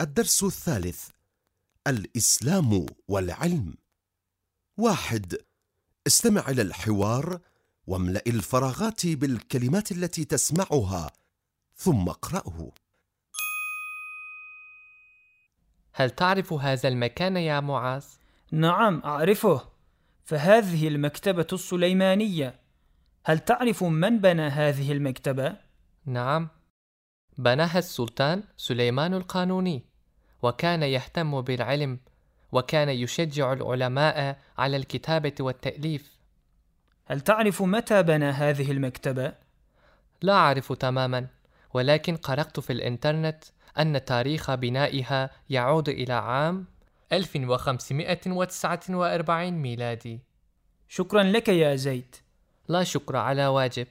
الدرس الثالث الإسلام والعلم. واحد استمع إلى الحوار واملأ الفراغات بالكلمات التي تسمعها ثم اقرأه. هل تعرف هذا المكان يا معاذ؟ نعم أعرفه. فهذه المكتبة السليمانية. هل تعرف من بنى هذه المكتبة؟ نعم. بناها السلطان سليمان القانوني وكان يهتم بالعلم وكان يشجع العلماء على الكتابة والتأليف. هل تعرف متى بنى هذه المكتبة؟ لا أعرف تماما ولكن قرأت في الإنترنت أن تاريخ بنائها يعود إلى عام 1549 ميلادي. شكرا لك يا زيد. لا شكر على واجب.